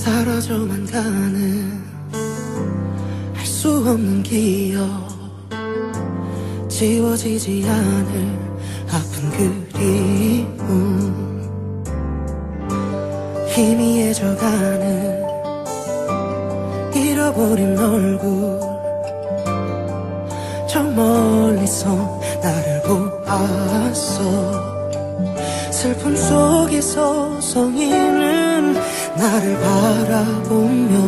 사라져만 가는 할 수 없는 기억 지워지지 않을 아픈 그리움. 희미해져가는 잃어버린 얼굴. 저 멀리서 나를 보았어. 슬픔 속에서 성인은 나를 바라보며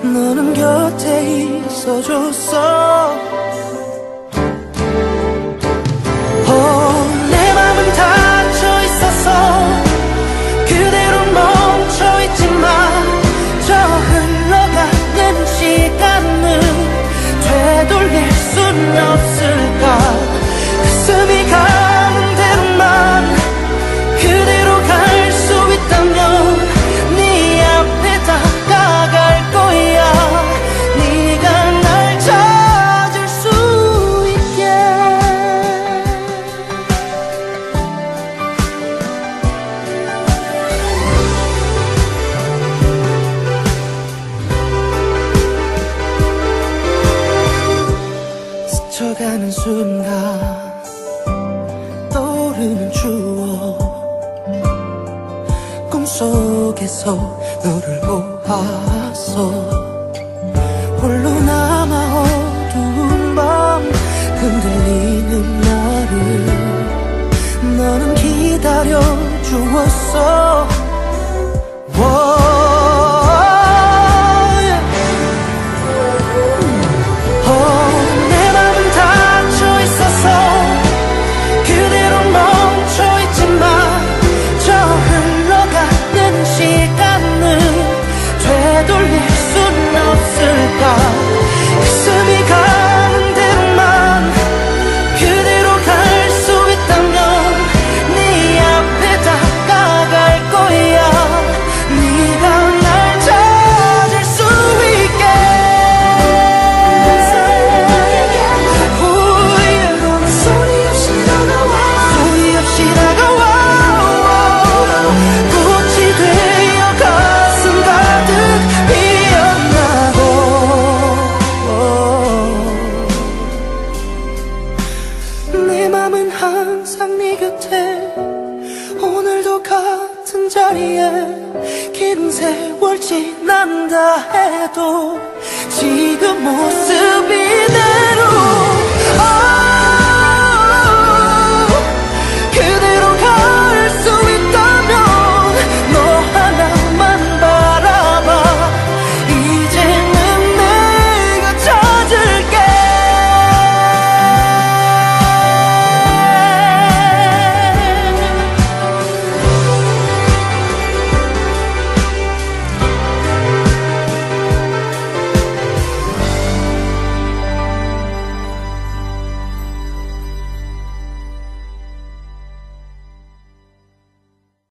너는 곁에 있어줬어. 어, 순간 떠오르는 추억 꿈속에서 너를 보았어 홀로 남아 어 곁에 오늘도 같은 자리에 긴 세월 지난다 해도 지금 모습이 나